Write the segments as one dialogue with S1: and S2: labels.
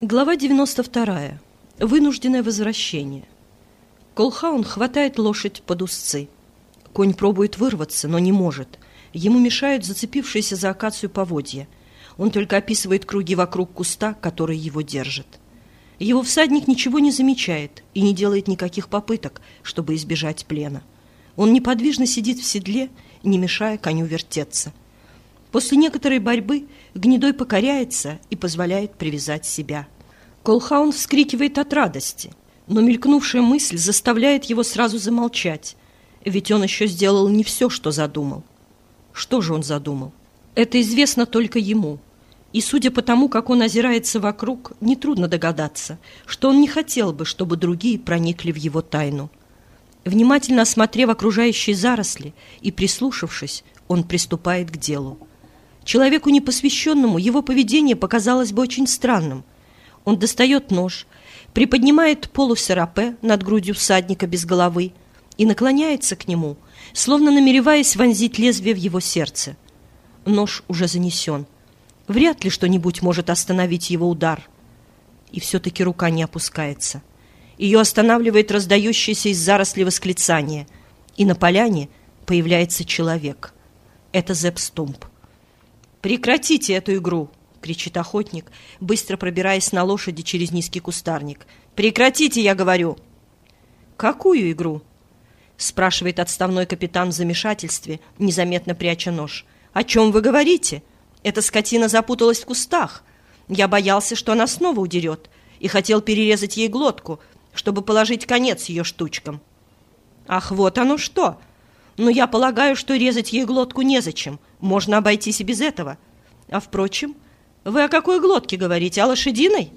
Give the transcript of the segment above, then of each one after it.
S1: Глава 92. Вынужденное возвращение. Колхаун хватает лошадь под узцы. Конь пробует вырваться, но не может. Ему мешают зацепившиеся за акацию поводья. Он только описывает круги вокруг куста, который его держит. Его всадник ничего не замечает и не делает никаких попыток, чтобы избежать плена. Он неподвижно сидит в седле, не мешая коню вертеться. После некоторой борьбы гнедой покоряется и позволяет привязать себя. Колхаун вскрикивает от радости, но мелькнувшая мысль заставляет его сразу замолчать, ведь он еще сделал не все, что задумал. Что же он задумал? Это известно только ему. И судя по тому, как он озирается вокруг, нетрудно догадаться, что он не хотел бы, чтобы другие проникли в его тайну. Внимательно осмотрев окружающие заросли и прислушавшись, он приступает к делу. Человеку непосвященному его поведение показалось бы очень странным. Он достает нож, приподнимает полусерапе над грудью всадника без головы и наклоняется к нему, словно намереваясь вонзить лезвие в его сердце. Нож уже занесен. Вряд ли что-нибудь может остановить его удар. И все-таки рука не опускается. Ее останавливает раздающееся из заросли восклицание, и на поляне появляется человек. Это Зепп Стумп. «Прекратите эту игру!» — кричит охотник, быстро пробираясь на лошади через низкий кустарник. «Прекратите, я говорю!» «Какую игру?» — спрашивает отставной капитан в замешательстве, незаметно пряча нож. «О чем вы говорите? Эта скотина запуталась в кустах. Я боялся, что она снова удерет, и хотел перерезать ей глотку, чтобы положить конец ее штучкам». «Ах, вот оно что! Но я полагаю, что резать ей глотку незачем. Можно обойтись и без этого. А впрочем, вы о какой глотке говорите? О лошадиной?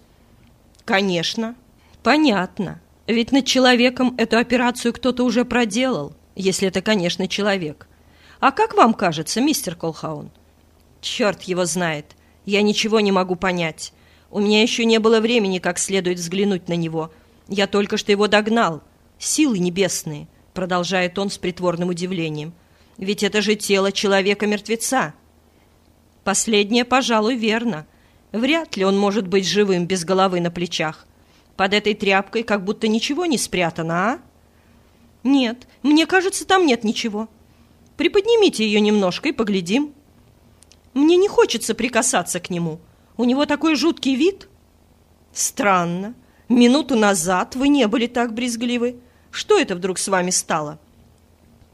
S1: Конечно. Понятно. Ведь над человеком эту операцию кто-то уже проделал, если это, конечно, человек. А как вам кажется, мистер Колхаун? Черт его знает. Я ничего не могу понять. У меня еще не было времени как следует взглянуть на него. Я только что его догнал. Силы небесные, продолжает он с притворным удивлением. Ведь это же тело человека-мертвеца. Последнее, пожалуй, верно. Вряд ли он может быть живым без головы на плечах. Под этой тряпкой как будто ничего не спрятано, а? Нет, мне кажется, там нет ничего. Приподнимите ее немножко и поглядим. Мне не хочется прикасаться к нему. У него такой жуткий вид. Странно. Минуту назад вы не были так брезгливы. Что это вдруг с вами стало?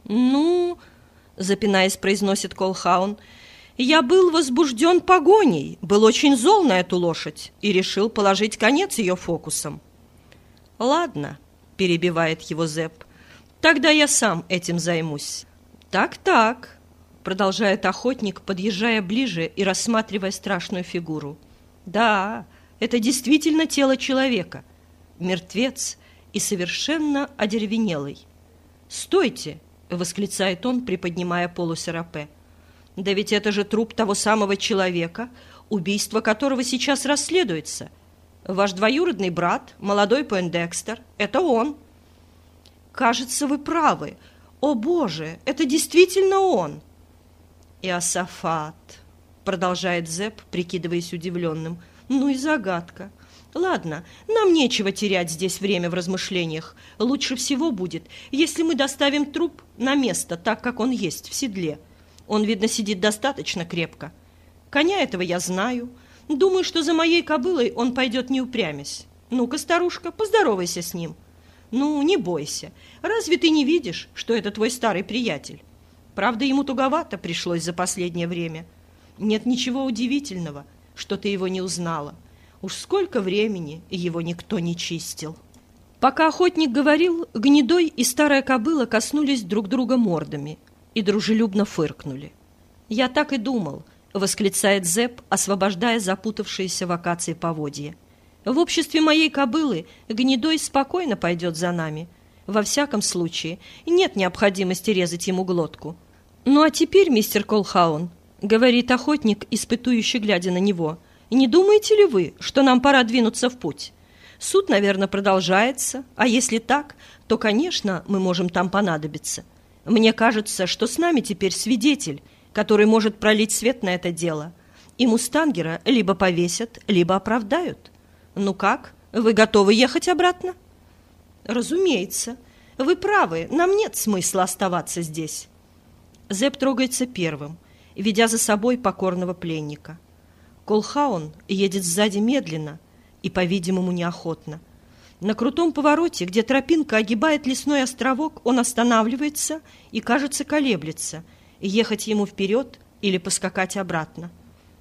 S1: Ну, запинаясь, произносит Колхаун. Я был возбужден погоней, был очень зол на эту лошадь и решил положить конец ее фокусам. Ладно, перебивает его Зепп, тогда я сам этим займусь. Так-так, продолжает охотник, подъезжая ближе и рассматривая страшную фигуру. Да, это действительно тело человека, мертвец и совершенно одеревенелый. «Стойте!» — восклицает он, приподнимая полусерапе. «Да ведь это же труп того самого человека, убийство которого сейчас расследуется. Ваш двоюродный брат, молодой Пендекстер, это он». «Кажется, вы правы. О, Боже, это действительно он!» «Иосафат», — продолжает Зепп, прикидываясь удивленным. «Ну и загадка. Ладно, нам нечего терять здесь время в размышлениях. Лучше всего будет, если мы доставим труп на место, так как он есть, в седле. Он, видно, сидит достаточно крепко. Коня этого я знаю. Думаю, что за моей кобылой он пойдет не упрямясь. Ну-ка, старушка, поздоровайся с ним. Ну, не бойся. Разве ты не видишь, что это твой старый приятель? Правда, ему туговато пришлось за последнее время. Нет ничего удивительного, что ты его не узнала. Уж сколько времени его никто не чистил. Пока охотник говорил, гнедой и старая кобыла коснулись друг друга мордами и дружелюбно фыркнули. «Я так и думал», — восклицает Зэп, освобождая запутавшиеся в акации поводья. «В обществе моей кобылы гнедой спокойно пойдет за нами. Во всяком случае, нет необходимости резать ему глотку. Ну а теперь, мистер Колхаун, — говорит охотник, испытующий глядя на него, — не думаете ли вы, что нам пора двинуться в путь? Суд, наверное, продолжается, а если так, то, конечно, мы можем там понадобиться. Мне кажется, что с нами теперь свидетель, который может пролить свет на это дело. И Мустангера либо повесят, либо оправдают. «Ну как, вы готовы ехать обратно?» «Разумеется. Вы правы, нам нет смысла оставаться здесь». Зеп трогается первым, ведя за собой покорного пленника. Колхаун едет сзади медленно и, по-видимому, неохотно. На крутом повороте, где тропинка огибает лесной островок, он останавливается и, кажется, колеблется, ехать ему вперед или поскакать обратно.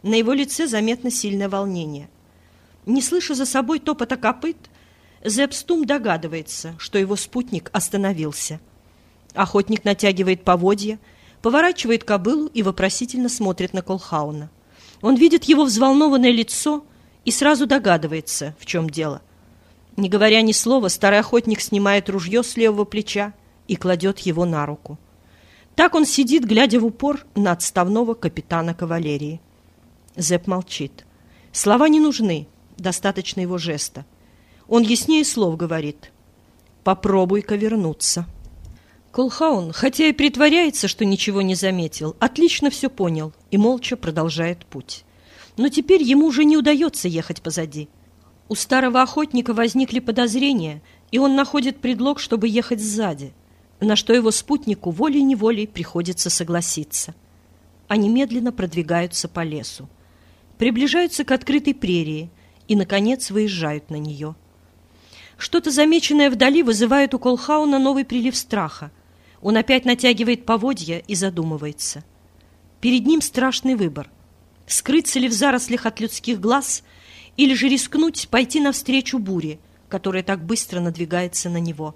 S1: На его лице заметно сильное волнение. Не слыша за собой топота копыт, Зепстум догадывается, что его спутник остановился. Охотник натягивает поводья, поворачивает кобылу и вопросительно смотрит на Колхауна. Он видит его взволнованное лицо и сразу догадывается, в чем дело. Не говоря ни слова, старый охотник снимает ружье с левого плеча и кладет его на руку. Так он сидит, глядя в упор на отставного капитана кавалерии. Зэп молчит. Слова не нужны, достаточно его жеста. Он яснее слов говорит. «Попробуй-ка вернуться». Колхаун, хотя и притворяется, что ничего не заметил, отлично все понял и молча продолжает путь. Но теперь ему уже не удается ехать позади. У старого охотника возникли подозрения, и он находит предлог, чтобы ехать сзади, на что его спутнику волей-неволей приходится согласиться. Они медленно продвигаются по лесу, приближаются к открытой прерии и, наконец, выезжают на нее. Что-то замеченное вдали вызывает у Колхауна новый прилив страха. Он опять натягивает поводья и задумывается. Перед ним страшный выбор. Скрыться ли в зарослях от людских глаз – или же рискнуть пойти навстречу буре, которая так быстро надвигается на него.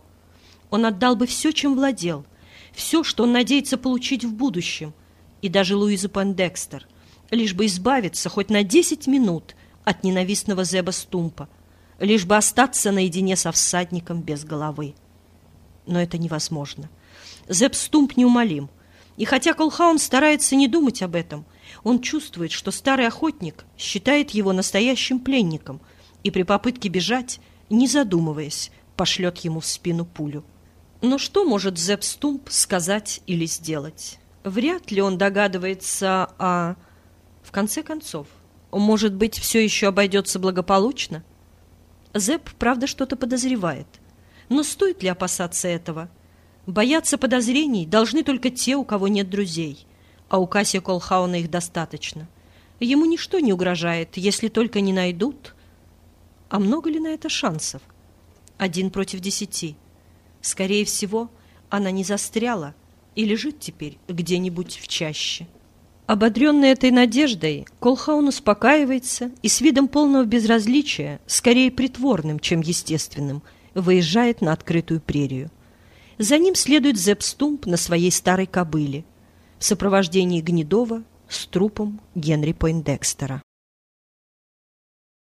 S1: Он отдал бы все, чем владел, все, что он надеется получить в будущем, и даже Луизу Пендекстер, лишь бы избавиться хоть на десять минут от ненавистного Зеба Стумпа, лишь бы остаться наедине со всадником без головы. Но это невозможно. Зеб Стумп неумолим, и хотя Колхаун старается не думать об этом – он чувствует, что старый охотник считает его настоящим пленником и при попытке бежать, не задумываясь, пошлет ему в спину пулю. Но что может Зепп Стумп сказать или сделать? Вряд ли он догадывается о... В конце концов, может быть, все еще обойдется благополучно? Зепп, правда, что-то подозревает. Но стоит ли опасаться этого? Бояться подозрений должны только те, у кого нет друзей а у Касси Колхауна их достаточно. Ему ничто не угрожает, если только не найдут. А много ли на это шансов? Один против десяти. Скорее всего, она не застряла и лежит теперь где-нибудь в чаще. Ободренный этой надеждой, Колхаун успокаивается и с видом полного безразличия, скорее притворным, чем естественным, выезжает на открытую прерию. За ним следует Зепстумп на своей старой кобыле в сопровождении Гнедова с трупом Генри Пойндекстера.